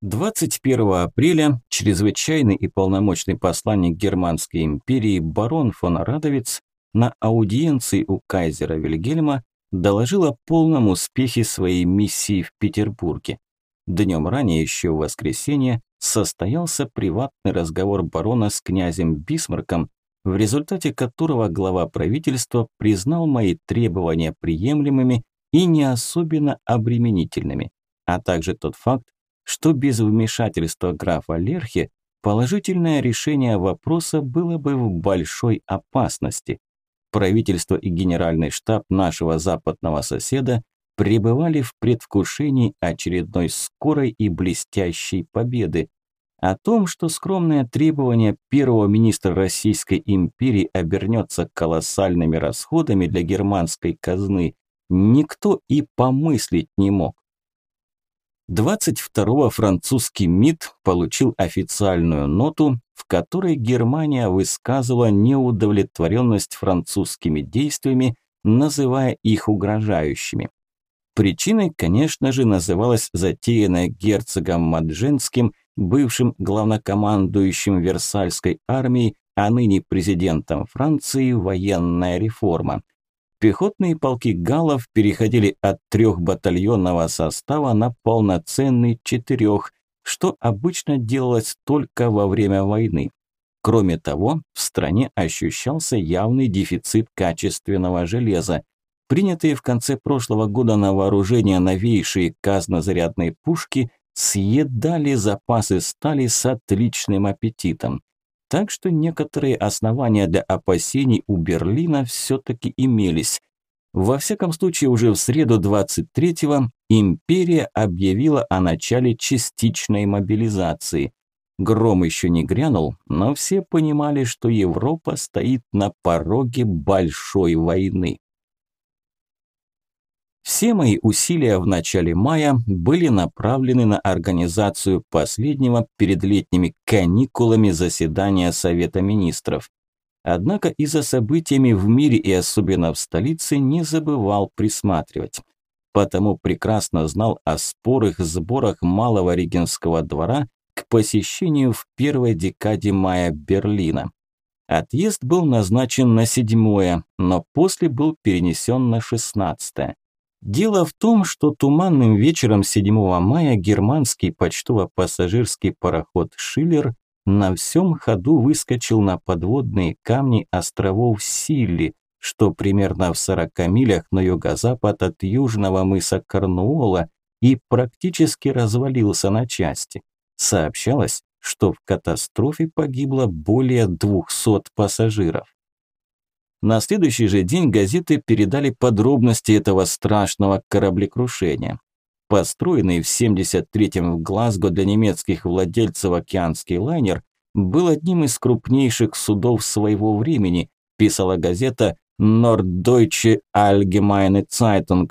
21 апреля чрезвычайный и полномочный посланник Германской империи барон фон Радовиц на аудиенции у кайзера Вильгельма доложил о полном успехе своей миссии в Петербурге. Днем ранее, еще в воскресенье, состоялся приватный разговор барона с князем Бисмарком, в результате которого глава правительства признал мои требования приемлемыми и не особенно обременительными, а также тот факт, что без вмешательства графа Лерхи положительное решение вопроса было бы в большой опасности. Правительство и генеральный штаб нашего западного соседа пребывали в предвкушении очередной скорой и блестящей победы. О том, что скромное требование первого министра Российской империи обернется колоссальными расходами для германской казны, никто и помыслить не мог. 22-го французский МИД получил официальную ноту, в которой Германия высказывала неудовлетворенность французскими действиями, называя их угрожающими. Причиной, конечно же, называлась затеянная герцогом Мадженским, бывшим главнокомандующим Версальской армией, а ныне президентом Франции, военная реформа – Пехотные полки галлов переходили от трехбатальонного состава на полноценный четырех, что обычно делалось только во время войны. Кроме того, в стране ощущался явный дефицит качественного железа. Принятые в конце прошлого года на вооружение новейшие казнозарядные пушки съедали запасы стали с отличным аппетитом. Так что некоторые основания для опасений у Берлина все-таки имелись. Во всяком случае, уже в среду 23-го империя объявила о начале частичной мобилизации. Гром еще не грянул, но все понимали, что Европа стоит на пороге большой войны. Все мои усилия в начале мая были направлены на организацию последнего перед летними каникулами заседания Совета Министров. Однако и за событиями в мире и особенно в столице не забывал присматривать. Потому прекрасно знал о спорых сборах Малого Регенского двора к посещению в первой декаде мая Берлина. Отъезд был назначен на седьмое, но после был перенесен на шестнадцатое. Дело в том, что туманным вечером 7 мая германский почтово-пассажирский пароход «Шиллер» на всем ходу выскочил на подводные камни островов Силли, что примерно в 40 милях на юго-запад от южного мыса Корнуола и практически развалился на части. Сообщалось, что в катастрофе погибло более 200 пассажиров. На следующий же день газеты передали подробности этого страшного кораблекрушения. Построенный в 73-м в Глазго для немецких владельцев океанский лайнер был одним из крупнейших судов своего времени, писала газета Norddeutsche Allgemeine Zeitung,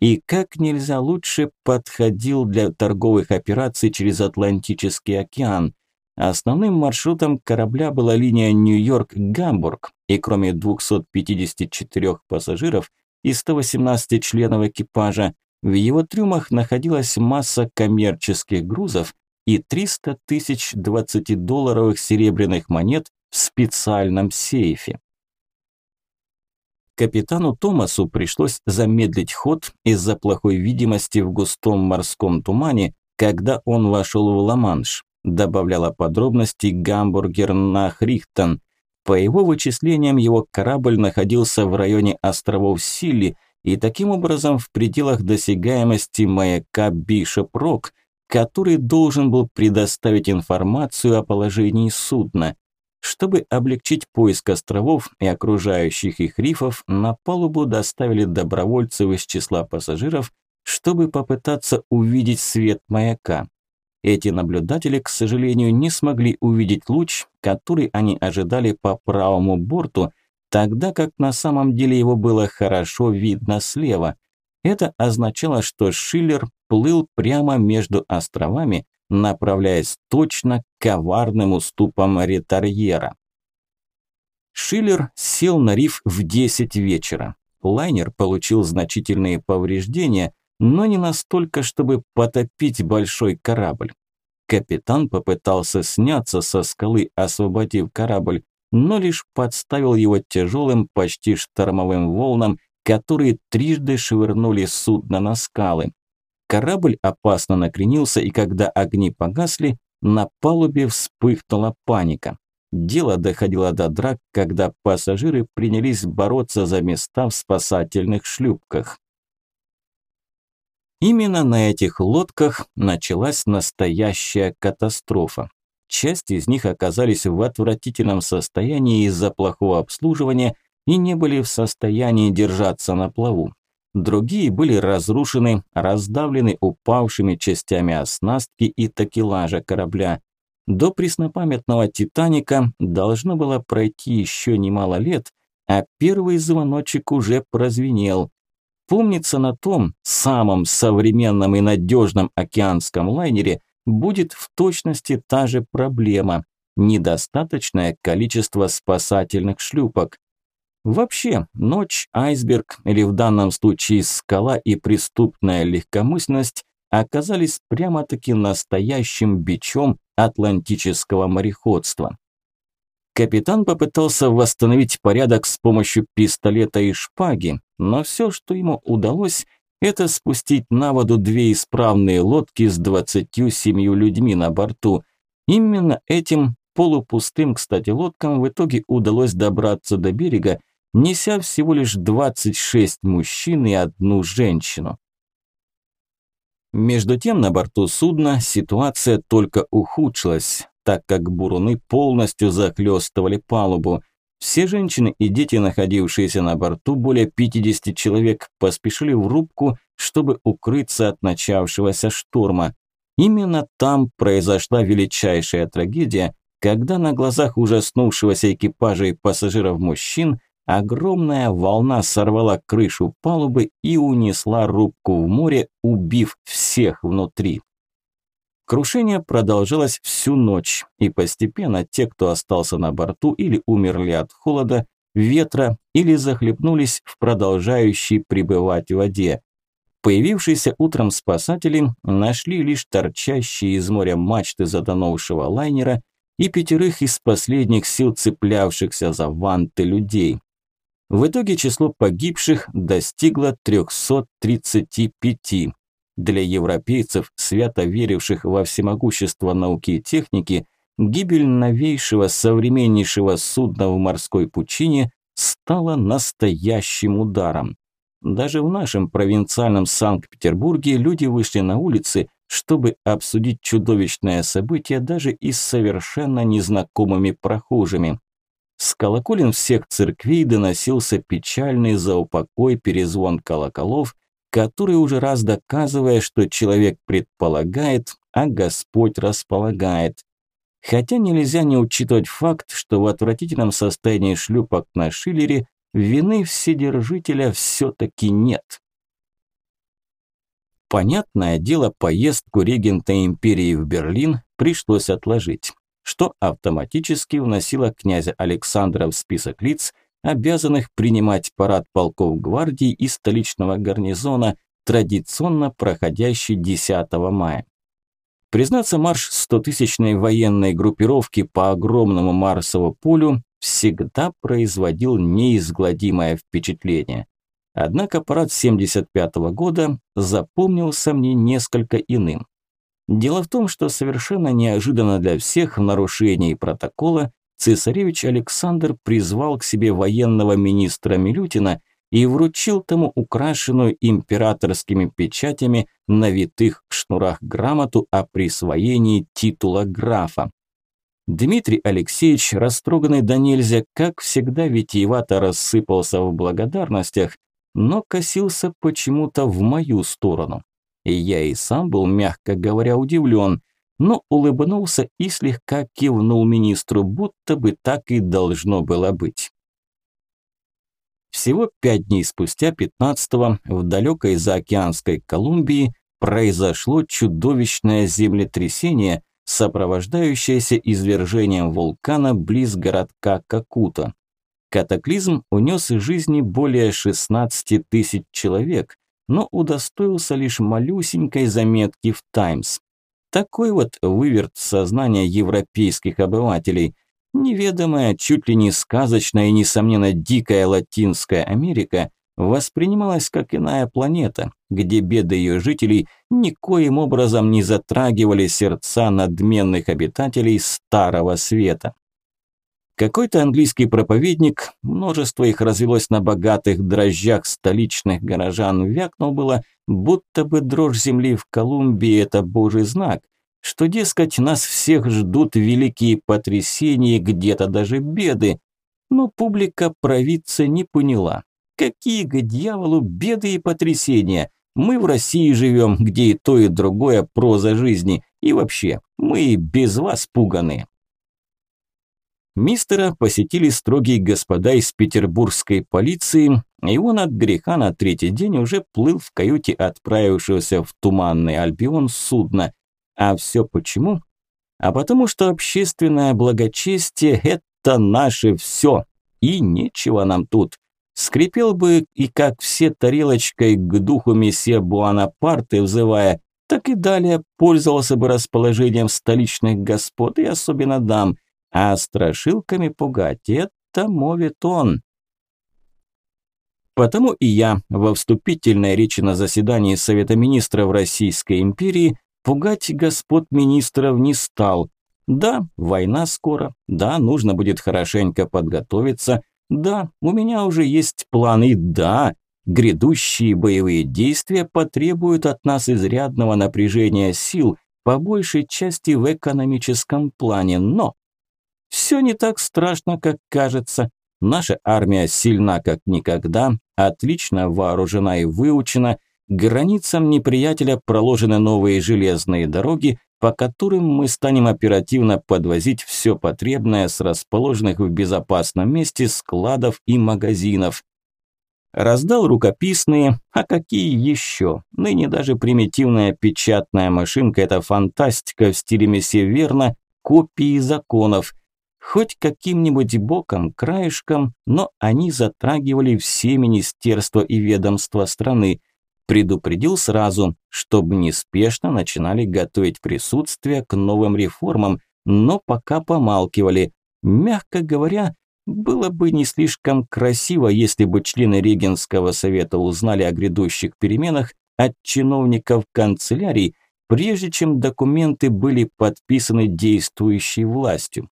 и как нельзя лучше подходил для торговых операций через Атлантический океан, Основным маршрутом корабля была линия Нью-Йорк-Гамбург, и кроме 254 пассажиров и 118 членов экипажа, в его трюмах находилась масса коммерческих грузов и 300 тысяч 20-долларовых серебряных монет в специальном сейфе. Капитану Томасу пришлось замедлить ход из-за плохой видимости в густом морском тумане, когда он вошел в Ла-Манш добавляла подробности Гамбургер Нахрихтен. По его вычислениям, его корабль находился в районе островов Силли и таким образом в пределах досягаемости маяка Бишоп-Рок, который должен был предоставить информацию о положении судна. Чтобы облегчить поиск островов и окружающих их рифов, на палубу доставили добровольцев из числа пассажиров, чтобы попытаться увидеть свет маяка. Эти наблюдатели, к сожалению, не смогли увидеть луч, который они ожидали по правому борту, тогда как на самом деле его было хорошо видно слева. Это означало, что Шиллер плыл прямо между островами, направляясь точно к коварным уступам ретарьера. Шиллер сел на риф в 10 вечера. Лайнер получил значительные повреждения, но не настолько, чтобы потопить большой корабль. Капитан попытался сняться со скалы, освободив корабль, но лишь подставил его тяжелым, почти штормовым волнам, которые трижды швырнули судно на скалы. Корабль опасно накренился, и когда огни погасли, на палубе вспыхнула паника. Дело доходило до драк, когда пассажиры принялись бороться за места в спасательных шлюпках. Именно на этих лодках началась настоящая катастрофа. Часть из них оказались в отвратительном состоянии из-за плохого обслуживания и не были в состоянии держаться на плаву. Другие были разрушены, раздавлены упавшими частями оснастки и такелажа корабля. До преснопамятного «Титаника» должно было пройти еще немало лет, а первый звоночек уже прозвенел. Помнится, на том самом современном и надежном океанском лайнере будет в точности та же проблема – недостаточное количество спасательных шлюпок. Вообще, ночь, айсберг или в данном случае скала и преступная легкомысленность оказались прямо-таки настоящим бичом атлантического мореходства. Капитан попытался восстановить порядок с помощью пистолета и шпаги, но все, что ему удалось, это спустить на воду две исправные лодки с 27 людьми на борту. Именно этим полупустым, кстати, лодкам в итоге удалось добраться до берега, неся всего лишь 26 мужчин и одну женщину. Между тем на борту судна ситуация только ухудшилась, так как буруны полностью захлестывали палубу. Все женщины и дети, находившиеся на борту, более 50 человек, поспешили в рубку, чтобы укрыться от начавшегося шторма. Именно там произошла величайшая трагедия, когда на глазах ужаснувшегося экипажа и пассажиров мужчин Огромная волна сорвала крышу палубы и унесла рубку в море, убив всех внутри. Крушение продолжалось всю ночь, и постепенно те, кто остался на борту, или умерли от холода, ветра, или захлебнулись в продолжающей пребывать воде. Появившиеся утром спасатели нашли лишь торчащие из моря мачты затонувшего лайнера и пятерых из последних сил цеплявшихся за ванты людей. В итоге число погибших достигло 335. Для европейцев, свято веривших во всемогущество науки и техники, гибель новейшего современнейшего судна в морской пучине стала настоящим ударом. Даже в нашем провинциальном Санкт-Петербурге люди вышли на улицы, чтобы обсудить чудовищное событие даже и с совершенно незнакомыми прохожими. С колоколен всех церквей доносился печальный за упокой перезвон колоколов, который уже раз доказывая, что человек предполагает, а Господь располагает. Хотя нельзя не учитывать факт, что в отвратительном состоянии шлюпок на Шиллере вины вседержителя все-таки нет. Понятное дело, поездку регента империи в Берлин пришлось отложить что автоматически вносило князя Александра в список лиц, обязанных принимать парад полков гвардии и столичного гарнизона, традиционно проходящий 10 мая. Признаться, марш 100-тысячной военной группировки по огромному Марсову полю всегда производил неизгладимое впечатление. Однако парад 75 -го года запомнился мне несколько иным. Дело в том, что совершенно неожиданно для всех в нарушении протокола цесаревич Александр призвал к себе военного министра Милютина и вручил тому украшенную императорскими печатями на витых шнурах грамоту о присвоении титула графа. Дмитрий Алексеевич, растроганный до нельзя, как всегда витиевато рассыпался в благодарностях, но косился почему-то в мою сторону. И я и сам был, мягко говоря, удивлен, но улыбнулся и слегка кивнул министру, будто бы так и должно было быть. Всего пять дней спустя, 15-го, в далекой заокеанской Колумбии, произошло чудовищное землетрясение, сопровождающееся извержением вулкана близ городка Какута. Катаклизм унес из жизни более 16 тысяч человек, но удостоился лишь малюсенькой заметки в «Таймс». Такой вот выверт сознания европейских обывателей. Неведомая, чуть ли не сказочная и, несомненно, дикая Латинская Америка воспринималась как иная планета, где беды ее жителей никоим образом не затрагивали сердца надменных обитателей Старого Света. Какой-то английский проповедник, множество их развелось на богатых дрожжах столичных горожан, вякнул было, будто бы дрожь земли в Колумбии – это божий знак, что, дескать, нас всех ждут великие потрясения, где-то даже беды. Но публика провидца не поняла. Какие к дьяволу беды и потрясения? Мы в России живем, где и то, и другое проза жизни. И вообще, мы и без вас пуганые. Мистера посетили строгие господа из петербургской полиции, и он от греха на третий день уже плыл в каюте отправившегося в туманный Альбион судна. А все почему? А потому что общественное благочестие – это наше все, и нечего нам тут. Скрипел бы и как все тарелочкой к духу месье Буанапарте, взывая, так и далее пользовался бы расположением столичных господ и особенно дам – а страшилками пугать – это мовит он. Потому и я во вступительной речи на заседании Совета Министров Российской империи пугать господ министров не стал. Да, война скоро, да, нужно будет хорошенько подготовиться, да, у меня уже есть планы, да, грядущие боевые действия потребуют от нас изрядного напряжения сил, по большей части в экономическом плане, но все не так страшно, как кажется. Наша армия сильна как никогда, отлично вооружена и выучена, границам неприятеля проложены новые железные дороги, по которым мы станем оперативно подвозить все потребное с расположенных в безопасном месте складов и магазинов. Раздал рукописные, а какие еще? Ныне даже примитивная печатная машинка – это фантастика в стиле месье Верна, копии законов – Хоть каким-нибудь боком, краешком, но они затрагивали все министерства и ведомства страны. Предупредил сразу, чтобы неспешно начинали готовить присутствие к новым реформам, но пока помалкивали. Мягко говоря, было бы не слишком красиво, если бы члены Регенского совета узнали о грядущих переменах от чиновников канцелярий, прежде чем документы были подписаны действующей властью.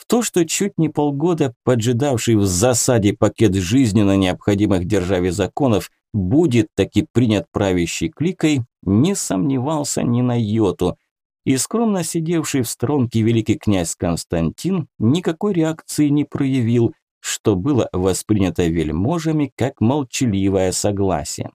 В то, что чуть не полгода поджидавший в засаде пакет жизненно необходимых державе законов будет таки принят правящей кликой, не сомневался ни на йоту. И скромно сидевший в сторонке великий князь Константин никакой реакции не проявил, что было воспринято вельможами как молчаливое согласие.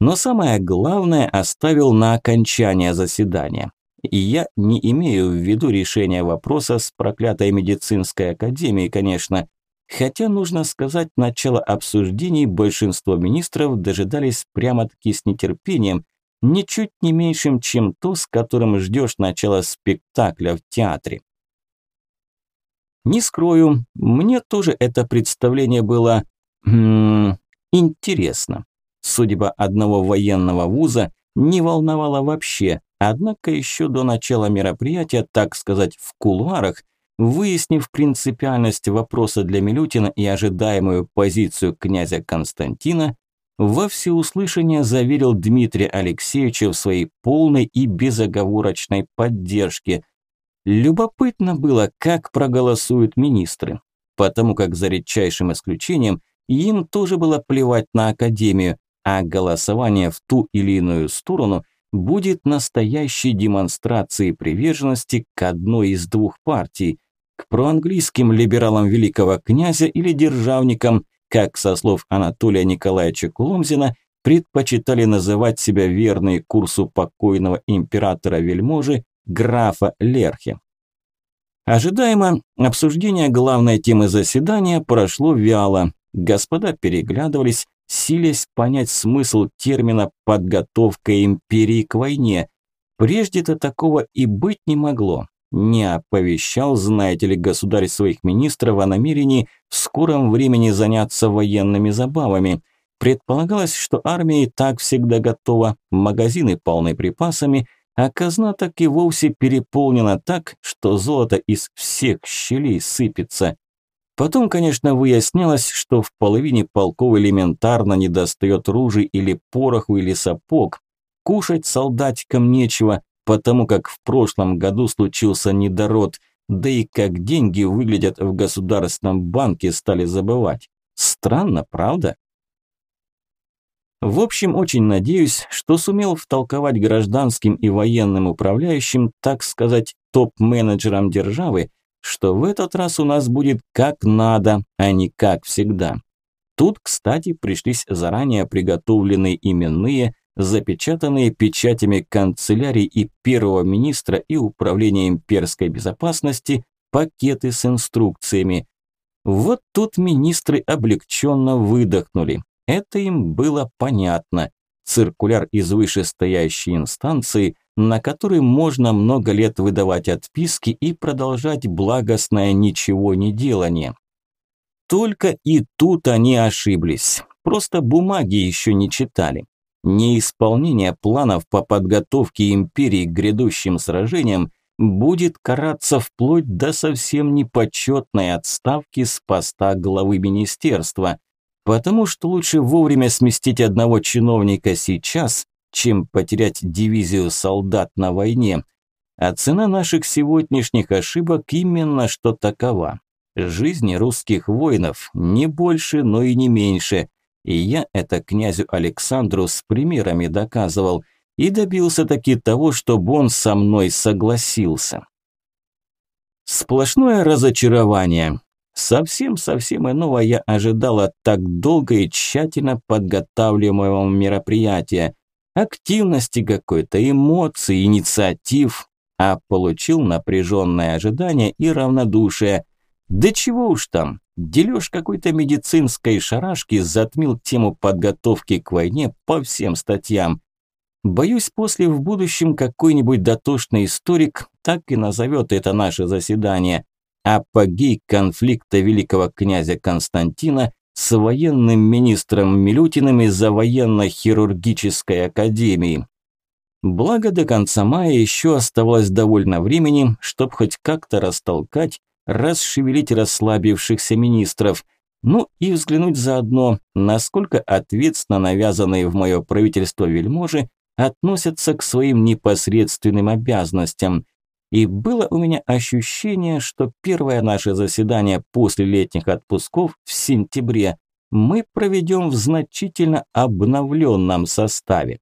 Но самое главное оставил на окончание заседания. И я не имею в виду решение вопроса с проклятой медицинской академией, конечно. Хотя, нужно сказать, начало обсуждений большинство министров дожидались прямо-таки с нетерпением, ничуть не меньшим, чем то, с которым ждешь начала спектакля в театре. Не скрою, мне тоже это представление было м интересно. Судьба одного военного вуза не волновала вообще, Однако еще до начала мероприятия, так сказать, в кулуарах, выяснив принципиальность вопроса для Милютина и ожидаемую позицию князя Константина, во всеуслышание заверил Дмитрия Алексеевича в своей полной и безоговорочной поддержке. Любопытно было, как проголосуют министры, потому как за редчайшим исключением им тоже было плевать на Академию, а голосование в ту или иную сторону – будет настоящей демонстрацией приверженности к одной из двух партий, к проанглийским либералам великого князя или державникам, как со слов Анатолия Николаевича Куломзина предпочитали называть себя верные курсу покойного императора-вельможи графа Лерхе. Ожидаемо, обсуждение главной темы заседания прошло вяло. Господа переглядывались, силясь понять смысл термина «подготовка империи к войне». Прежде-то такого и быть не могло. Не оповещал, знаете ли, государь своих министров о намерении в скором времени заняться военными забавами. Предполагалось, что армия и так всегда готова, магазины полны припасами, а казна так и вовсе переполнена так, что золото из всех щелей сыпется. Потом, конечно, выяснялось, что в половине полков элементарно недостает ружей или пороху или сапог. Кушать солдатикам нечего, потому как в прошлом году случился недород, да и как деньги выглядят в государственном банке стали забывать. Странно, правда? В общем, очень надеюсь, что сумел втолковать гражданским и военным управляющим, так сказать, топ-менеджерам державы, что в этот раз у нас будет как надо, а не как всегда. Тут, кстати, пришлись заранее приготовленные именные, запечатанные печатями канцелярии и первого министра и управления имперской безопасности пакеты с инструкциями. Вот тут министры облегченно выдохнули. Это им было понятно. Циркуляр из вышестоящей инстанции, на который можно много лет выдавать отписки и продолжать благостное ничего не делание. Только и тут они ошиблись. Просто бумаги еще не читали. Неисполнение планов по подготовке империи к грядущим сражениям будет караться вплоть до совсем непочетной отставки с поста главы министерства, потому что лучше вовремя сместить одного чиновника сейчас, чем потерять дивизию солдат на войне. А цена наших сегодняшних ошибок именно что такова. Жизни русских воинов не больше, но и не меньше. И я это князю Александру с примерами доказывал и добился таки того, чтобы он со мной согласился. Сплошное разочарование. Совсем-совсем иного я ожидал от так долго и тщательно подготавливаемого мероприятия. Активности какой-то, эмоций, инициатив. А получил напряженное ожидание и равнодушие. Да чего уж там, дележ какой-то медицинской шарашки затмил тему подготовки к войне по всем статьям. Боюсь, после в будущем какой-нибудь дотошный историк так и назовет это наше заседание апогей конфликта великого князя Константина с военным министром Милютиным из-за военно-хирургической академии. Благо до конца мая еще оставалось довольно времени, чтобы хоть как-то растолкать, расшевелить расслабившихся министров, ну и взглянуть заодно, насколько ответственно навязанные в мое правительство вельможи относятся к своим непосредственным обязанностям – и было у меня ощущение, что первое наше заседание после летних отпусков в сентябре мы проведем в значительно обновленном составе.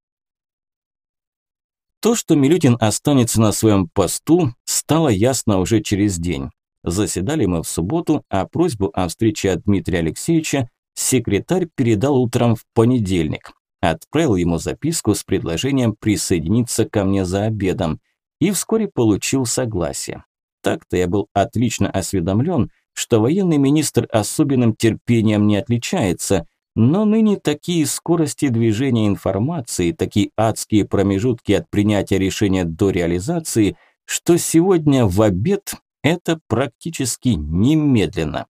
То, что Милютин останется на своем посту, стало ясно уже через день. Заседали мы в субботу, а просьбу о встрече от Дмитрия Алексеевича секретарь передал утром в понедельник. Отправил ему записку с предложением присоединиться ко мне за обедом – и вскоре получил согласие. Так-то я был отлично осведомлен, что военный министр особенным терпением не отличается, но ныне такие скорости движения информации, такие адские промежутки от принятия решения до реализации, что сегодня в обед это практически немедленно.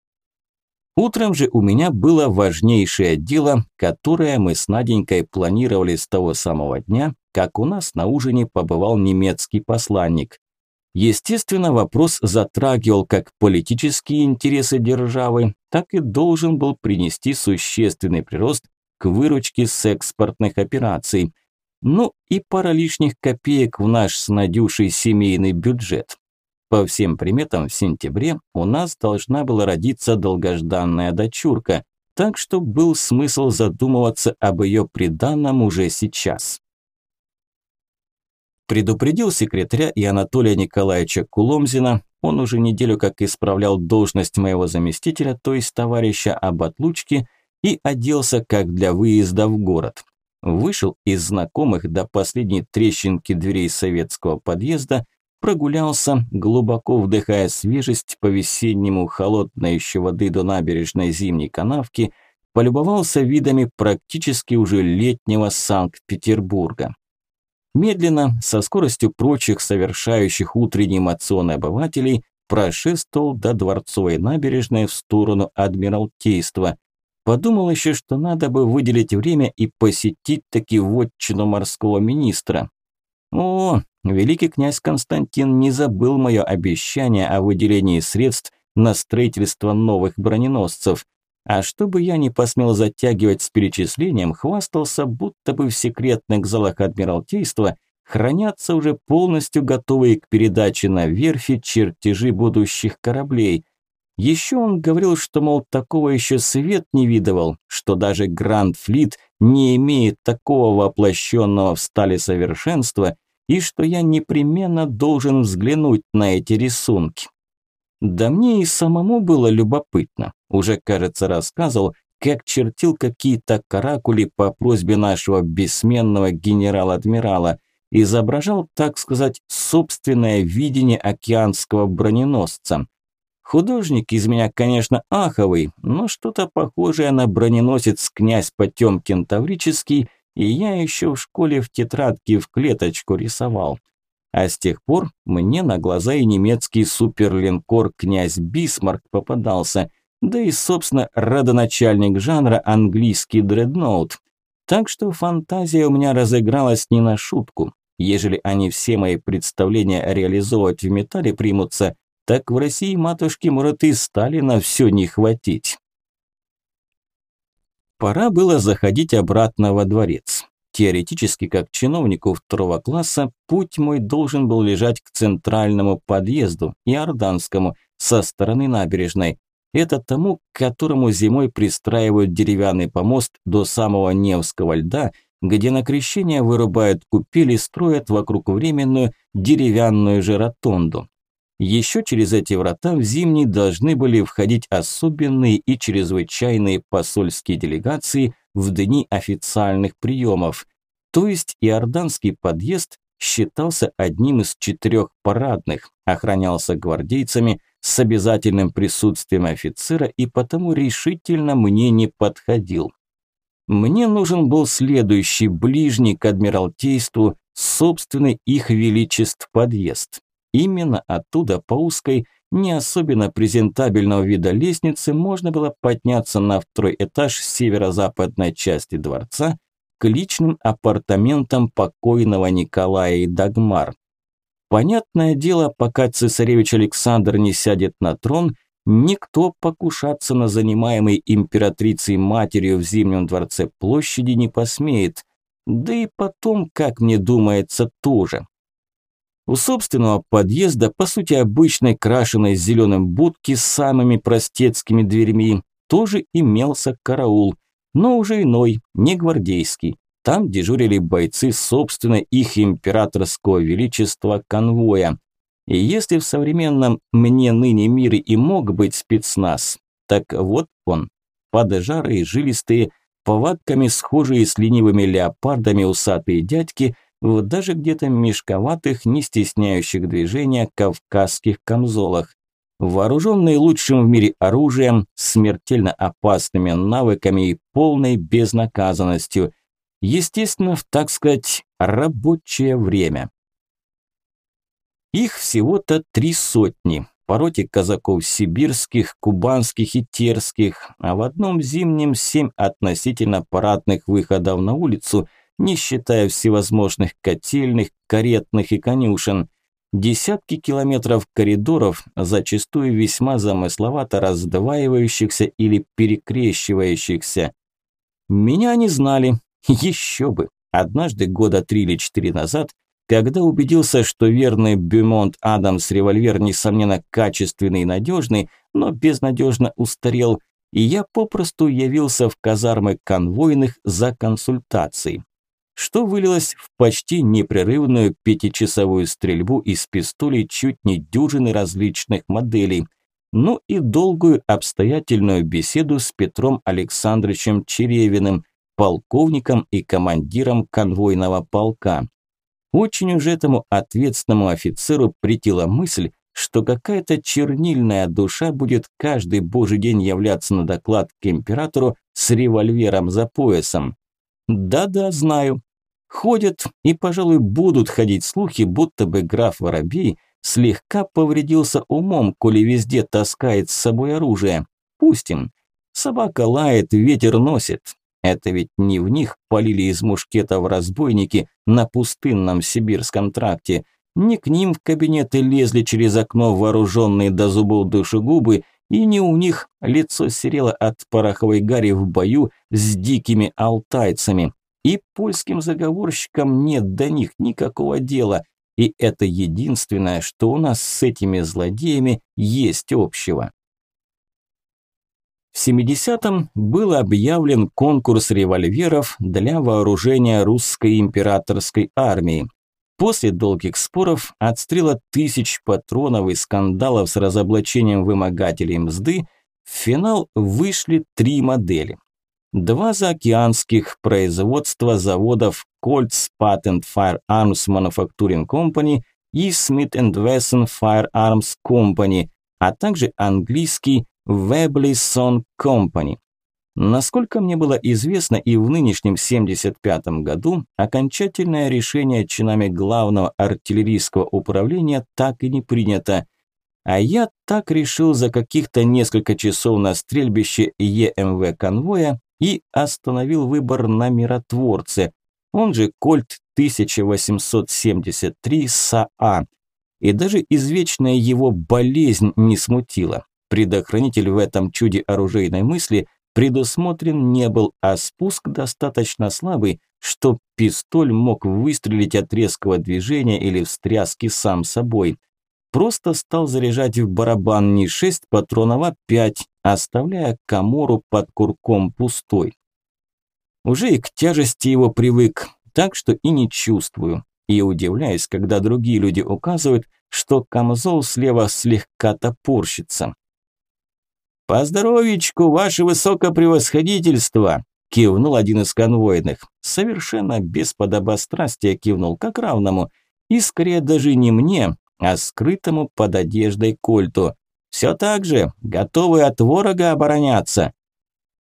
Утром же у меня было важнейшее дело, которое мы с Наденькой планировали с того самого дня, как у нас на ужине побывал немецкий посланник. Естественно, вопрос затрагивал как политические интересы державы, так и должен был принести существенный прирост к выручке с экспортных операций. Ну и пара лишних копеек в наш с Надюшей семейный бюджет. По всем приметам, в сентябре у нас должна была родиться долгожданная дочурка, так что был смысл задумываться об ее приданном уже сейчас. Предупредил секретаря и Анатолия Николаевича Куломзина, он уже неделю как исправлял должность моего заместителя, то есть товарища об отлучке, и оделся как для выезда в город. Вышел из знакомых до последней трещинки дверей советского подъезда, прогулялся, глубоко вдыхая свежесть по-весеннему холодной еще воды до набережной зимней канавки, полюбовался видами практически уже летнего Санкт-Петербурга. Медленно, со скоростью прочих совершающих утренний мацион обывателей, прошествовал до Дворцовой набережной в сторону Адмиралтейства. Подумал еще, что надо бы выделить время и посетить таки вотчину морского министра. О, великий князь Константин не забыл мое обещание о выделении средств на строительство новых броненосцев. А чтобы я не посмел затягивать с перечислением, хвастался, будто бы в секретных залах Адмиралтейства хранятся уже полностью готовые к передаче на верфи чертежи будущих кораблей. Еще он говорил, что, мол, такого еще свет не видывал, что даже Гранд Флит не имеет такого воплощенного в стали совершенства, и что я непременно должен взглянуть на эти рисунки. Да мне и самому было любопытно. Уже, кажется, рассказывал, как чертил какие-то каракули по просьбе нашего бессменного генерала-адмирала, изображал, так сказать, собственное видение океанского броненосца. Художник из меня, конечно, аховый, но что-то похожее на броненосец князь Потемкин Таврический и я еще в школе в тетрадке в клеточку рисовал. А с тех пор мне на глаза и немецкий суперлинкор князь Бисмарк попадался, да и, собственно, родоначальник жанра английский дредноут. Так что фантазия у меня разыгралась не на шутку. Ежели они все мои представления реализовывать в металле примутся, так в России матушки может и Сталина все не хватить. Пора было заходить обратно во дворец. Теоретически, как чиновнику второго класса, путь мой должен был лежать к центральному подъезду, Иорданскому, со стороны набережной. Это тому, к которому зимой пристраивают деревянный помост до самого Невского льда, где на крещение вырубают купели и строят вокруг временную деревянную же ротонду. Еще через эти врата в зимний должны были входить особенные и чрезвычайные посольские делегации в дни официальных приемов. То есть иорданский подъезд считался одним из четырех парадных, охранялся гвардейцами с обязательным присутствием офицера и потому решительно мне не подходил. Мне нужен был следующий ближний к Адмиралтейству, собственный их величеств подъезд. Именно оттуда по узкой, не особенно презентабельного вида лестницы можно было подняться на второй этаж северо-западной части дворца к личным апартаментам покойного Николая и Дагмар. Понятное дело, пока цесаревич Александр не сядет на трон, никто покушаться на занимаемый императрицей матерью в Зимнем дворце площади не посмеет. Да и потом, как мне думается, тоже. У собственного подъезда, по сути обычной крашеной зеленым будки с самыми простецкими дверьми, тоже имелся караул, но уже иной, не гвардейский. Там дежурили бойцы собственной их императорского величества конвоя. И если в современном «мне ныне мире» и мог быть спецназ, так вот он, поджарые, жилистые, повадками схожие с ленивыми леопардами усатые дядьки – в даже где-то мешковатых, не стесняющих движения кавказских камзолах. Вооруженные лучшим в мире оружием, смертельно опасными навыками и полной безнаказанностью. Естественно, в, так сказать, рабочее время. Их всего-то три сотни, по казаков сибирских, кубанских и терских, а в одном зимнем семь относительно парадных выходов на улицу – не считая всевозможных котельных, каретных и конюшен. Десятки километров коридоров, зачастую весьма замысловато раздваивающихся или перекрещивающихся. Меня не знали, еще бы. Однажды года три или четыре назад, когда убедился, что верный Бюмонт Адамс револьвер, несомненно, качественный и надежный, но безнадежно устарел, и я попросту явился в казармы конвойных за консультацией что вылилось в почти непрерывную пятичасовую стрельбу из пистолей чуть не дюжины различных моделей, ну и долгую обстоятельную беседу с Петром Александровичем Черевиным, полковником и командиром конвойного полка. Очень уж этому ответственному офицеру притила мысль, что какая-то чернильная душа будет каждый божий день являться на доклад к императору с револьвером за поясом. Да-да, знаю, Ходят и, пожалуй, будут ходить слухи, будто бы граф Воробей слегка повредился умом, коли везде таскает с собой оружие. Пустим. Собака лает, ветер носит. Это ведь не в них полили из мушкетов разбойники на пустынном сибирском тракте. Не к ним в кабинеты лезли через окно вооруженные до зубов душегубы, и не у них лицо серело от пороховой гари в бою с дикими алтайцами. И польским заговорщикам нет до них никакого дела. И это единственное, что у нас с этими злодеями есть общего. В 70-м был объявлен конкурс револьверов для вооружения русской императорской армии. После долгих споров, отстрела тысяч патронов и скандалов с разоблачением вымогателей мзды, в финал вышли три модели. Два заокеанских производства заводов Colts Patent Firearms Manufacturing Company и Smith Wesson Firearms Company, а также английский Webleyson Company. Насколько мне было известно, и в нынешнем 75 году окончательное решение чинами главного артиллерийского управления так и не принято. А я так решил за каких-то несколько часов на стрельбище ЕМВ конвоя и остановил выбор на миротворце, он же Кольт 1873 САА. И даже извечная его болезнь не смутила. Предохранитель в этом чуде оружейной мысли предусмотрен не был, а спуск достаточно слабый, что пистоль мог выстрелить от резкого движения или встряски сам собой. Просто стал заряжать в барабан не 6 патронов, а 5, оставляя комору под курком пустой. Уже и к тяжести его привык, так что и не чувствую. И удивляюсь, когда другие люди указывают, что камзол слева слегка топорщится. «Поздоровичку, ваше высокопревосходительство!» – кивнул один из конвойных. Совершенно без подобострастия кивнул, как равному. И скорее даже не мне, а скрытому под одеждой кольту. «Все так же, готовы от ворога обороняться!»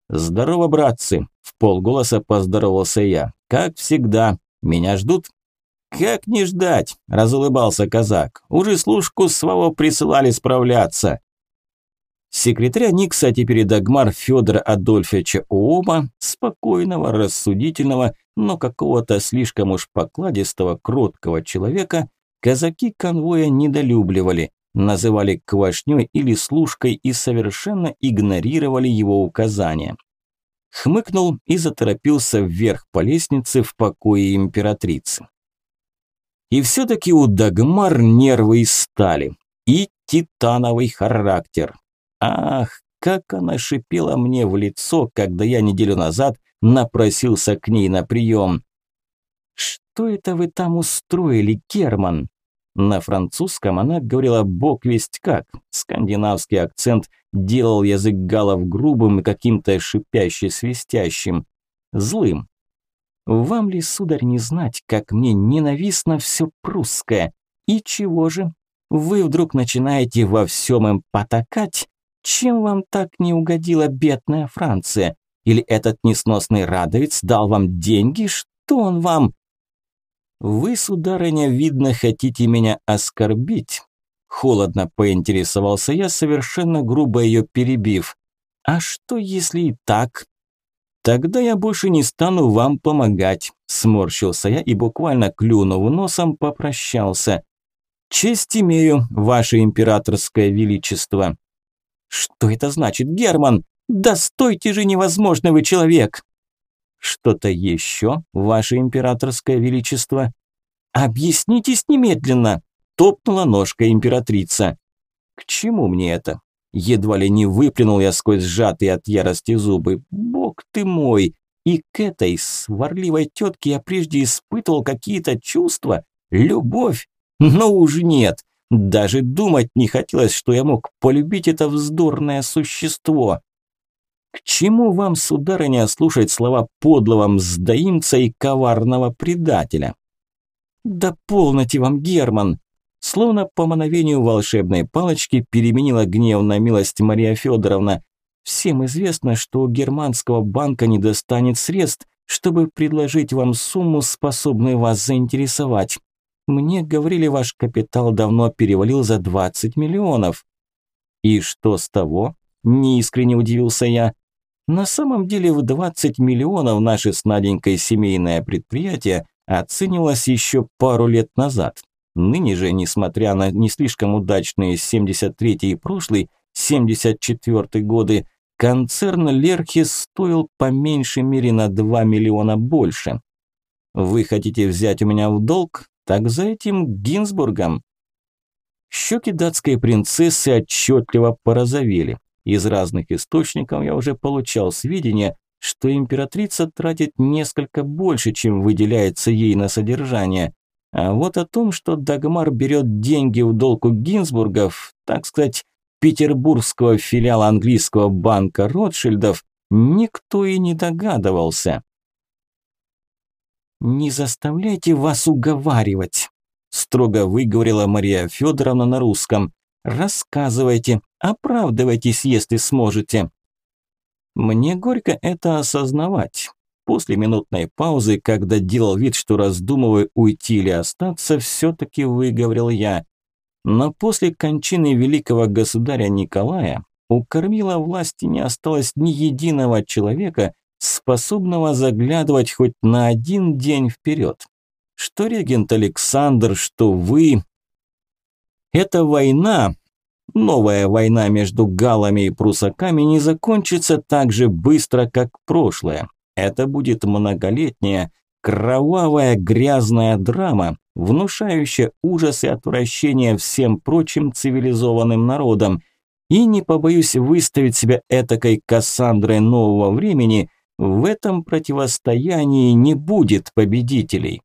«Здорово, братцы!» – в полголоса поздоровался я. «Как всегда. Меня ждут?» «Как не ждать?» – разулыбался казак. «Уже служку своего присылали справляться». Секретаря Никса, а теперь и Федора Адольфовича Оома, спокойного, рассудительного, но какого-то слишком уж покладистого, кроткого человека, казаки конвоя недолюбливали, называли квашней или служкой и совершенно игнорировали его указания. Хмыкнул и заторопился вверх по лестнице в покое императрицы. И все-таки у Дагмар нервы из стали и титановый характер. Ах, как она шипела мне в лицо, когда я неделю назад напросился к ней на прием. «Что это вы там устроили, Керман?» На французском она говорила «бог весть как». Скандинавский акцент делал язык галов грубым и каким-то шипяще-свистящим. Злым. «Вам ли, сударь, не знать, как мне ненавистно все прусское? И чего же? Вы вдруг начинаете во всем им потакать? Чем вам так не угодила бедная Франция? Или этот несносный радовец дал вам деньги? Что он вам?» «Вы, сударыня, видно, хотите меня оскорбить?» Холодно поинтересовался я, совершенно грубо ее перебив. «А что, если и так?» «Тогда я больше не стану вам помогать», – сморщился я и буквально клюнув носом попрощался. «Честь имею, ваше императорское величество». «Что это значит, Герман? Да стойте же, невозможно вы человек!» «Что-то еще, ваше императорское величество?» «Объяснитесь немедленно!» – топнула ножка императрица. «К чему мне это?» Едва ли не выплюнул я сквозь сжатые от ярости зубы. «Бог ты мой!» И к этой сварливой тетке я прежде испытывал какие-то чувства, любовь, но уж нет. Даже думать не хотелось, что я мог полюбить это вздорное существо. К чему вам, сударыня, слушать слова подлого мздоимца и коварного предателя? Да полноте вам, Герман! Словно по мановению волшебной палочки переменила гнев на милость Мария Федоровна. Всем известно, что у германского банка не достанет средств, чтобы предложить вам сумму, способную вас заинтересовать. Мне говорили, ваш капитал давно перевалил за 20 миллионов. И что с того? Неискренне удивился я. На самом деле в 20 миллионов наше с Наденькой семейное предприятие оценивалось еще пару лет назад. Ныне же, несмотря на не слишком удачные 73 и прошлый, 74 годы, концерн Лерхи стоил по меньшей мере на 2 миллиона больше. Вы хотите взять у меня в долг? Так за этим Гинзбургом. Щеки датской принцессы отчетливо порозовели. Из разных источников я уже получал сведения, что императрица тратит несколько больше, чем выделяется ей на содержание. А вот о том, что Дагмар берет деньги в долг у Гинзбургов, так сказать, петербургского филиала английского банка Ротшильдов, никто и не догадывался. «Не заставляйте вас уговаривать», – строго выговорила Мария Федоровна на русском. Рассказывайте, оправдывайтесь, если сможете. Мне горько это осознавать. После минутной паузы, когда делал вид, что раздумываю, уйти или остаться, все-таки выговорил я. Но после кончины великого государя Николая у кормила власти не осталось ни единого человека, способного заглядывать хоть на один день вперед. Что регент Александр, что вы, эта война, новая война между галами и прусаками не закончится так же быстро, как прошлая. Это будет многолетняя, кровавая, грязная драма, внушающая ужас и отвращение всем прочим цивилизованным народам. И не побоюсь выставить себя этакой Кассандрой нового времени, в этом противостоянии не будет победителей.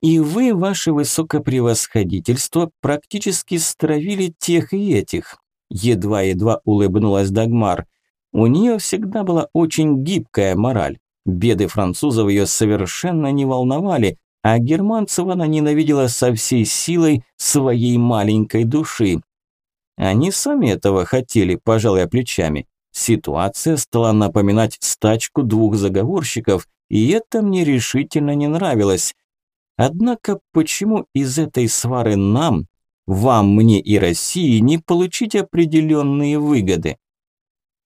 И вы, ваше высокопревосходительство, практически стравили тех и этих. Едва-едва улыбнулась Дагмар. У нее всегда была очень гибкая мораль. Беды французов ее совершенно не волновали, а германцев она ненавидела со всей силой своей маленькой души. Они сами этого хотели, пожалуй, плечами. Ситуация стала напоминать стачку двух заговорщиков, и это мне решительно не нравилось. Однако почему из этой свары нам, вам, мне и России не получить определенные выгоды?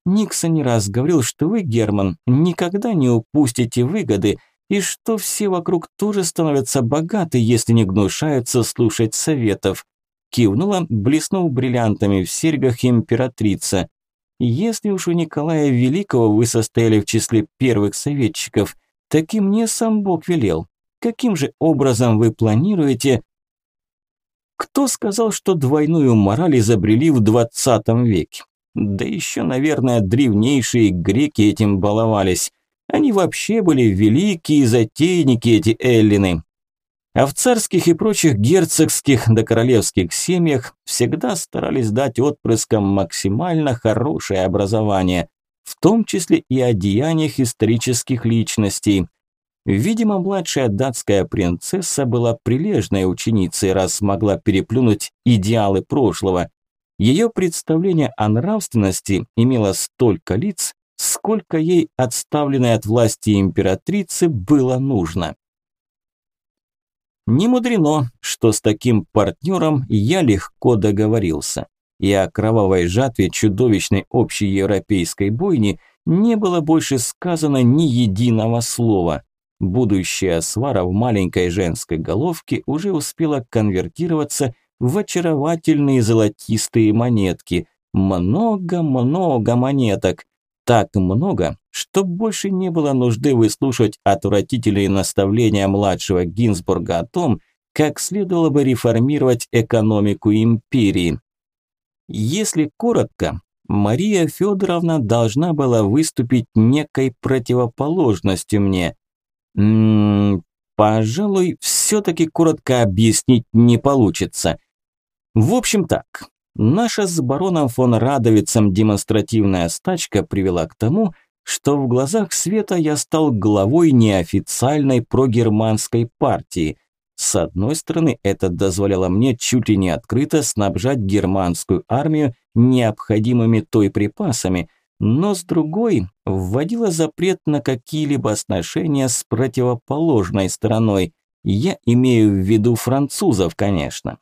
Никсон не раз говорил, что вы, Герман, никогда не упустите выгоды, и что все вокруг тоже становятся богаты, если не гнушаются слушать советов. Кивнула, блеснув бриллиантами в серьгах императрица. Если уж у Николая Великого вы состояли в числе первых советчиков, так и мне сам Бог велел. Каким же образом вы планируете... Кто сказал, что двойную мораль изобрели в 20 веке? Да еще, наверное, древнейшие греки этим баловались. Они вообще были великие затейники, эти эллины. А в царских и прочих герцогских да королевских семьях всегда старались дать отпрыскам максимально хорошее образование, в том числе и о исторических личностей – Видимо, младшая датская принцесса была прилежной ученицей, раз смогла переплюнуть идеалы прошлого. Ее представление о нравственности имело столько лиц, сколько ей отставленной от власти императрицы было нужно. Не мудрено, что с таким партнером я легко договорился. И о кровавой жатве чудовищной общей европейской бойни не было больше сказано ни единого слова. Будущая свара в маленькой женской головке уже успела конвертироваться в очаровательные золотистые монетки. Много-много монеток. Так много, что больше не было нужды выслушивать отвратительные наставления младшего Гинзбурга о том, как следовало бы реформировать экономику империи. Если коротко, Мария Федоровна должна была выступить некой противоположностью мне, Пожалуй, все-таки коротко объяснить не получится. В общем так, наша с бароном фон Радовицем демонстративная стачка привела к тому, что в глазах Света я стал главой неофициальной прогерманской партии. С одной стороны, это дозволяло мне чуть ли не открыто снабжать германскую армию необходимыми той припасами – но с другой вводила запрет на какие-либо сношения с противоположной стороной. Я имею в виду французов, конечно.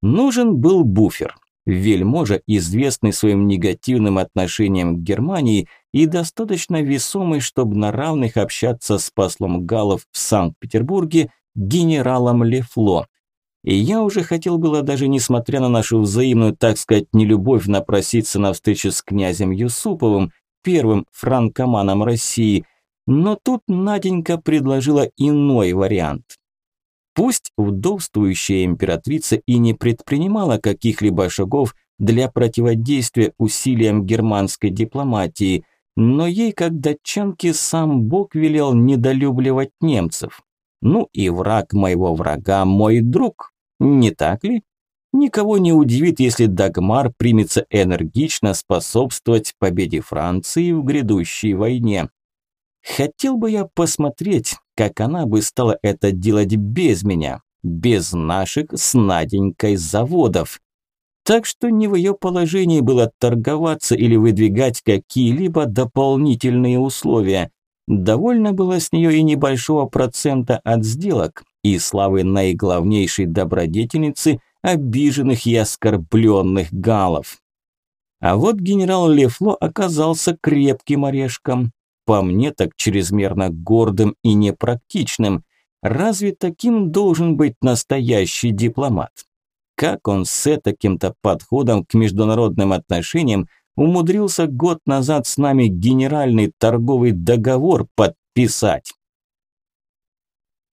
Нужен был буфер. вельможа, известный своим негативным отношением к Германии и достаточно весомый, чтобы на равных общаться с послом Галов в Санкт-Петербурге генералом Лефло. И я уже хотел было даже несмотря на нашу взаимную, так сказать, нелюбовь напроситься на встречу с князем Юсуповым, первым франкоманом России, но тут Наденька предложила иной вариант. Пусть вдовствующая императрица и не предпринимала каких-либо шагов для противодействия усилиям германской дипломатии, но ей, как датчанке, сам Бог велел недолюбливать немцев. Ну и враг моего врага – мой друг, не так ли? Никого не удивит, если Дагмар примется энергично способствовать победе Франции в грядущей войне. Хотел бы я посмотреть, как она бы стала это делать без меня, без наших с Наденькой заводов. Так что не в ее положении было торговаться или выдвигать какие-либо дополнительные условия. Довольно было с нее и небольшого процента от сделок, и славы наиглавнейшей добродетельницы обиженных и оскорбленных галов. А вот генерал Лефло оказался крепким орешком по мне так чрезмерно гордым и непрактичным. Разве таким должен быть настоящий дипломат? Как он с таким-то подходом к международным отношениям умудрился год назад с нами генеральный торговый договор подписать?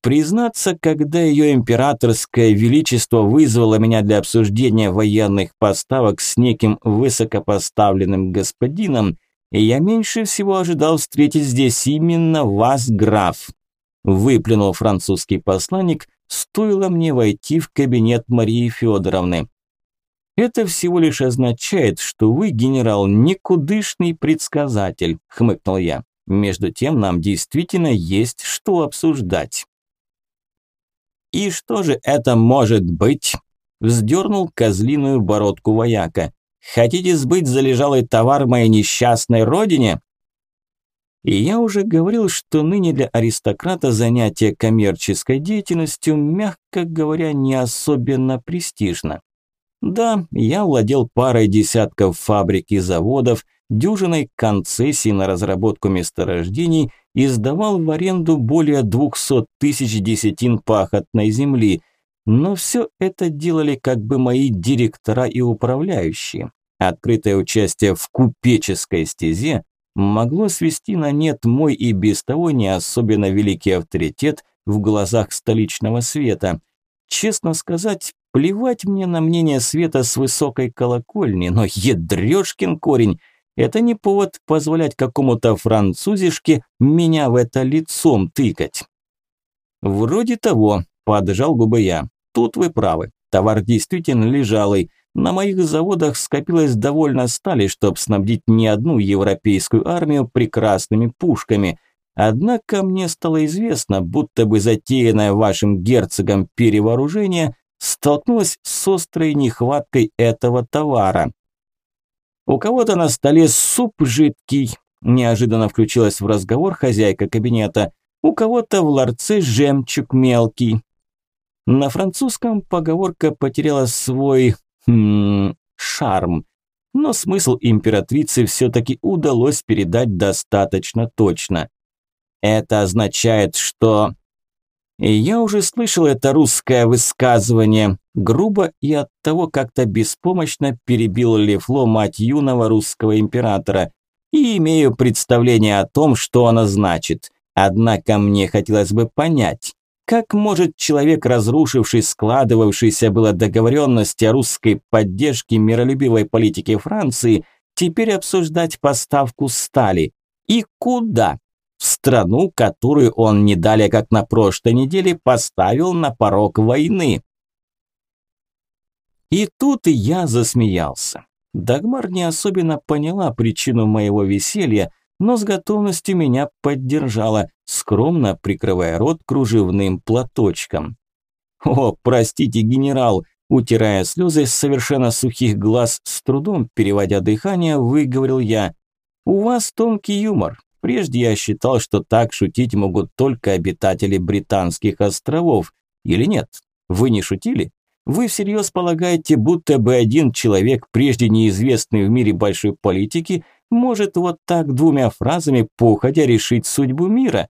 Признаться, когда ее императорское величество вызвало меня для обсуждения военных поставок с неким высокопоставленным господином, я меньше всего ожидал встретить здесь именно вас, граф. Выплюнул французский посланник, стоило мне войти в кабинет Марии Федоровны. Это всего лишь означает, что вы, генерал, никудышный предсказатель, хмыкнул я. Между тем нам действительно есть что обсуждать. И что же это может быть? Вздернул козлиную бородку вояка. Хотите сбыть залежалый товар моей несчастной родине? И я уже говорил, что ныне для аристократа занятие коммерческой деятельностью, мягко говоря, не особенно престижно. Да, я владел парой десятков фабрик и заводов, дюжиной концессий на разработку месторождений и сдавал в аренду более 200 тысяч десятин пахотной земли – но все это делали как бы мои директора и управляющие. Открытое участие в купеческой стезе могло свести на нет мой и без того не особенно великий авторитет в глазах столичного света. Честно сказать, плевать мне на мнение света с высокой колокольни, но ядрёшкин корень – это не повод позволять какому-то французишке меня в это лицом тыкать. Вроде того, поджал губы я. Тут вы правы. Товар действительно лежалый. На моих заводах скопилось довольно стали, чтобы снабдить не одну европейскую армию прекрасными пушками. Однако мне стало известно, будто бы затеянное вашим герцогом перевооружение столкнулось с острой нехваткой этого товара. У кого-то на столе суп жидкий, неожиданно включилась в разговор хозяйка кабинета. У кого-то в ларце жемчуг мелкий. На французском поговорка потеряла свой хм, шарм, но смысл императрицы все-таки удалось передать достаточно точно. Это означает, что... Я уже слышал это русское высказывание, грубо и оттого как-то беспомощно перебил Лефло мать юного русского императора, и имею представление о том, что оно значит. Однако мне хотелось бы понять, как может человек, разрушивший складывавшиеся было договоренности о русской поддержке миролюбивой политики Франции, теперь обсуждать поставку стали? И куда? Страну, которую он не далее как на прошлой неделе поставил на порог войны. И тут я засмеялся. Дагмар не особенно поняла причину моего веселья, но с готовностью меня поддержала, скромно прикрывая рот кружевным платочком. «О, простите, генерал!» Утирая слезы с совершенно сухих глаз, с трудом переводя дыхание, выговорил я. «У вас тонкий юмор. Прежде я считал, что так шутить могут только обитатели британских островов. Или нет? Вы не шутили? Вы всерьез полагаете, будто бы один человек, прежде неизвестный в мире большой политики, может вот так двумя фразами походя решить судьбу мира?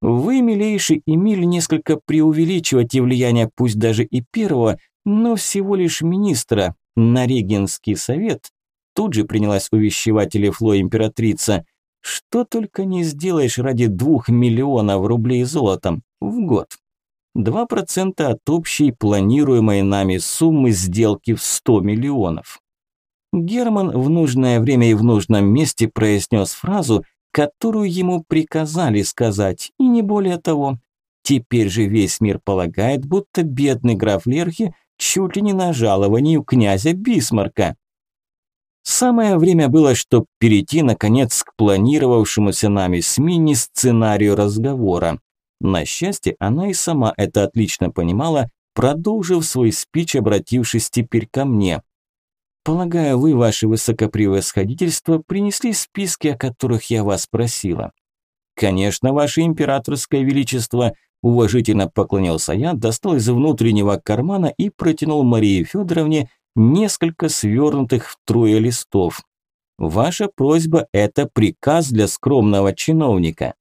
Вы, милейший Эмиль, несколько преувеличиваете влияние пусть даже и первого, но всего лишь министра на Регенский совет. Тут же принялась увещевать Лефло императрица. Что только не сделаешь ради двух миллионов рублей золотом в год. 2% от общей планируемой нами суммы сделки в 100 миллионов. Герман в нужное время и в нужном месте произнес фразу, которую ему приказали сказать, и не более того. Теперь же весь мир полагает, будто бедный граф Лерхи чуть ли не на жаловании князя Бисмарка. Самое время было, чтобы перейти, наконец, к планировавшемуся нами с Мини сценарию разговора. На счастье, она и сама это отлично понимала, продолжив свой спич, обратившись теперь ко мне. «Полагаю, вы, ваше высокопревосходительство, принесли списки, о которых я вас просила». «Конечно, ваше императорское величество», – уважительно поклонился я, достал из внутреннего кармана и протянул Марии Федоровне несколько свернутых втрое листов. «Ваша просьба – это приказ для скромного чиновника».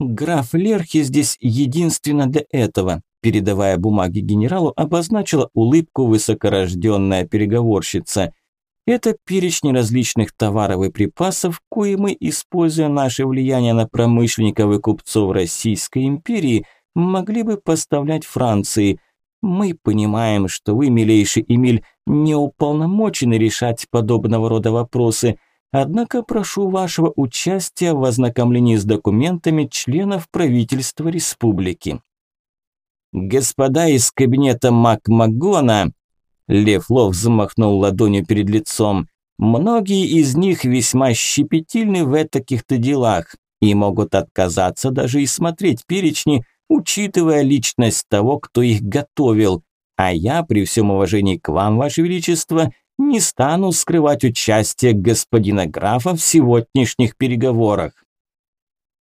Граф Лерхи здесь единственно для этого, передавая бумаги генералу, обозначила улыбку высокорожденная переговорщица. Это перечни различных товаров и припасов, кои мы, используя наше влияние на промышленников и купцов Российской империи, могли бы поставлять Франции. Мы понимаем, что вы, милейший Эмиль, не уполномочены решать подобного рода вопросы – Однако прошу вашего участия в ознакомлении с документами членов правительства республики. Господа из кабинета Макмагона, Лев Лов замахнул ладонью перед лицом, многие из них весьма щепетильны в таких-то делах и могут отказаться даже и смотреть перечни, учитывая личность того, кто их готовил. А я, при всем уважении к вам, ваше величество, не стану скрывать участие господина графа в сегодняшних переговорах.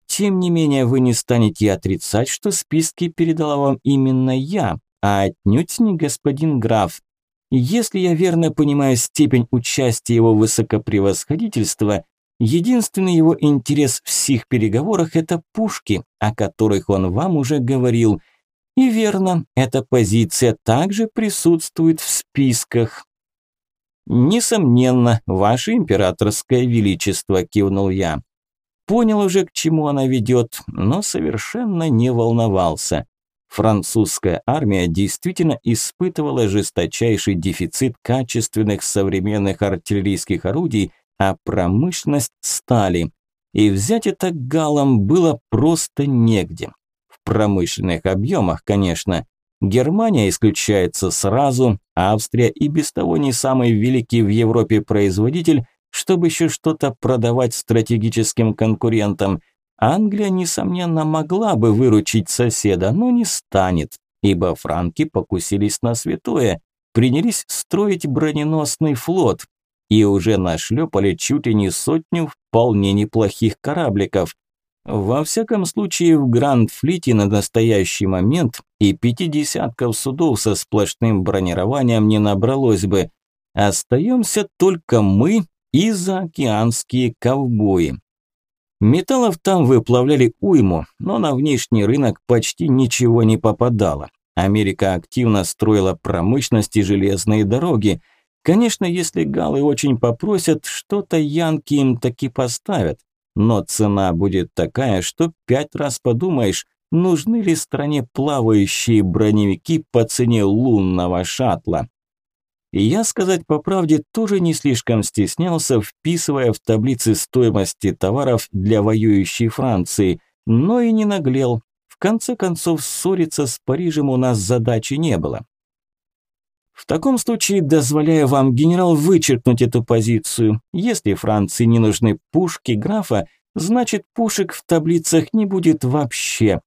Тем не менее, вы не станете отрицать, что списки передала вам именно я, а отнюдь не господин граф. Если я верно понимаю степень участия его высокопревосходительства, единственный его интерес в всех переговорах – это пушки, о которых он вам уже говорил. И верно, эта позиция также присутствует в списках. «Несомненно, ваше императорское величество», – кивнул я. Понял уже, к чему она ведет, но совершенно не волновался. Французская армия действительно испытывала жесточайший дефицит качественных современных артиллерийских орудий, а промышленность стали. И взять это галом было просто негде. В промышленных объемах, конечно. Германия исключается сразу, Австрия и без того не самый великий в Европе производитель, чтобы еще что-то продавать стратегическим конкурентам. Англия, несомненно, могла бы выручить соседа, но не станет, ибо франки покусились на святое, принялись строить броненосный флот и уже нашлепали чуть ли не сотню вполне неплохих корабликов. Во всяком случае, в Гранд-флите на настоящий момент и пяти десятков судов со сплошным бронированием не набралось бы. Остаемся только мы и заокеанские ковбои. Металлов там выплавляли уйму, но на внешний рынок почти ничего не попадало. Америка активно строила промышленность и железные дороги. Конечно, если галы очень попросят, что-то янки им таки поставят но цена будет такая, что пять раз подумаешь, нужны ли стране плавающие броневики по цене лунного шаттла. Я, сказать по правде, тоже не слишком стеснялся, вписывая в таблицы стоимости товаров для воюющей Франции, но и не наглел. В конце концов, ссориться с Парижем у нас задачи не было. В таком случае дозволяю вам, генерал, вычеркнуть эту позицию. Если Франции не нужны пушки графа, значит пушек в таблицах не будет вообще.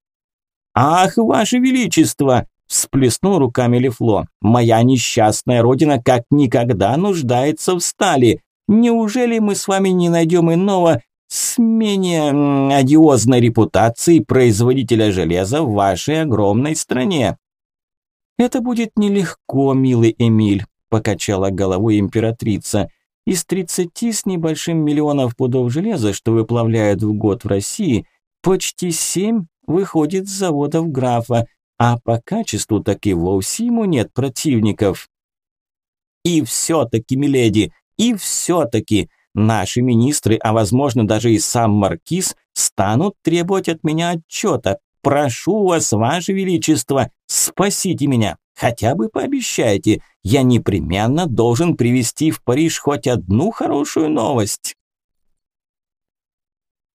Ах, ваше величество, всплеснул руками Лефло. Моя несчастная родина как никогда нуждается в стали. Неужели мы с вами не найдем иного с менее одиозной репутацией производителя железа в вашей огромной стране? Это будет нелегко, милый Эмиль, покачала головой императрица. Из 30 с небольшим миллионов пудов железа, что выплавляют в год в России, почти 7 выходит с заводов графа, а по качеству так и вовсе ему нет противников. И все-таки, миледи, и все-таки наши министры, а возможно даже и сам маркиз, станут требовать от меня отчета. Прошу вас, ваше величество, спасите меня. Хотя бы пообещайте, я непременно должен привезти в Париж хоть одну хорошую новость.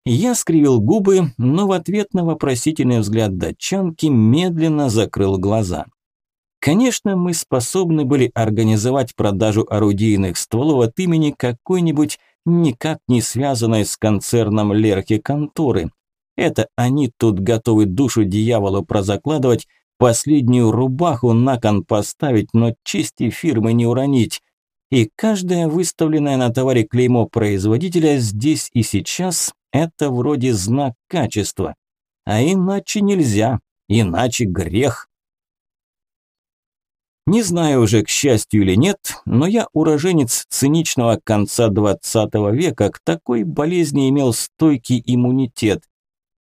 Я скривил губы, но в ответ на вопросительный взгляд датчанки медленно закрыл глаза. Конечно, мы способны были организовать продажу орудийных стволов от имени какой-нибудь никак не связанной с концерном Лерхи конторы. Это они тут готовы душу дьяволу прозакладывать, последнюю рубаху на кон поставить, но чести фирмы не уронить. И каждое выставленное на товаре клеймо производителя здесь и сейчас это вроде знак качества. А иначе нельзя, иначе грех. Не знаю уже, к счастью или нет, но я уроженец циничного конца 20 века, к такой болезни имел стойкий иммунитет.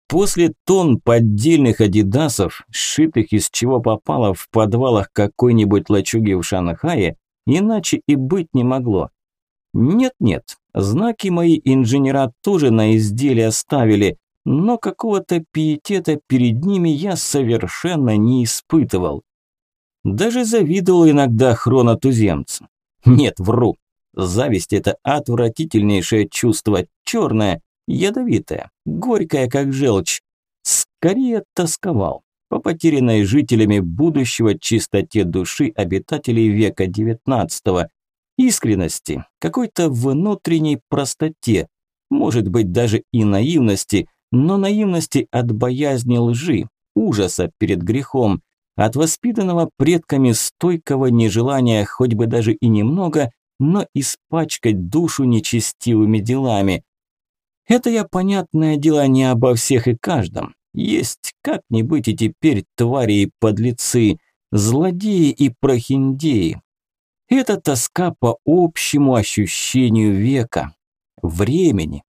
После тонн поддельных адидасов, сшитых из чего попало в подвалах какой-нибудь лачуги в Шанхае, иначе и быть не могло. Нет-нет, знаки мои инженера тоже на изделия ставили, но какого-то пиетета перед ними я совершенно не испытывал. Даже завидовал иногда хронотуземцам. Нет, вру. Зависть – это отвратительнейшее чувство, черное, ядовитое, горькое, как желчь. Скорее тосковал по потерянной жителями будущего чистоте души обитателей века XIX, искренности, какой-то внутренней простоте, может быть даже и наивности, но наивности от боязни лжи, ужаса перед грехом, от воспитанного предками стойкого нежелания хоть бы даже и немного, но испачкать душу нечестивыми делами. Это я, понятное дело, не обо всех и каждом. Есть как-нибудь и теперь твари и подлецы, злодеи и прохиндеи, это тоска по общему ощущению века, времени,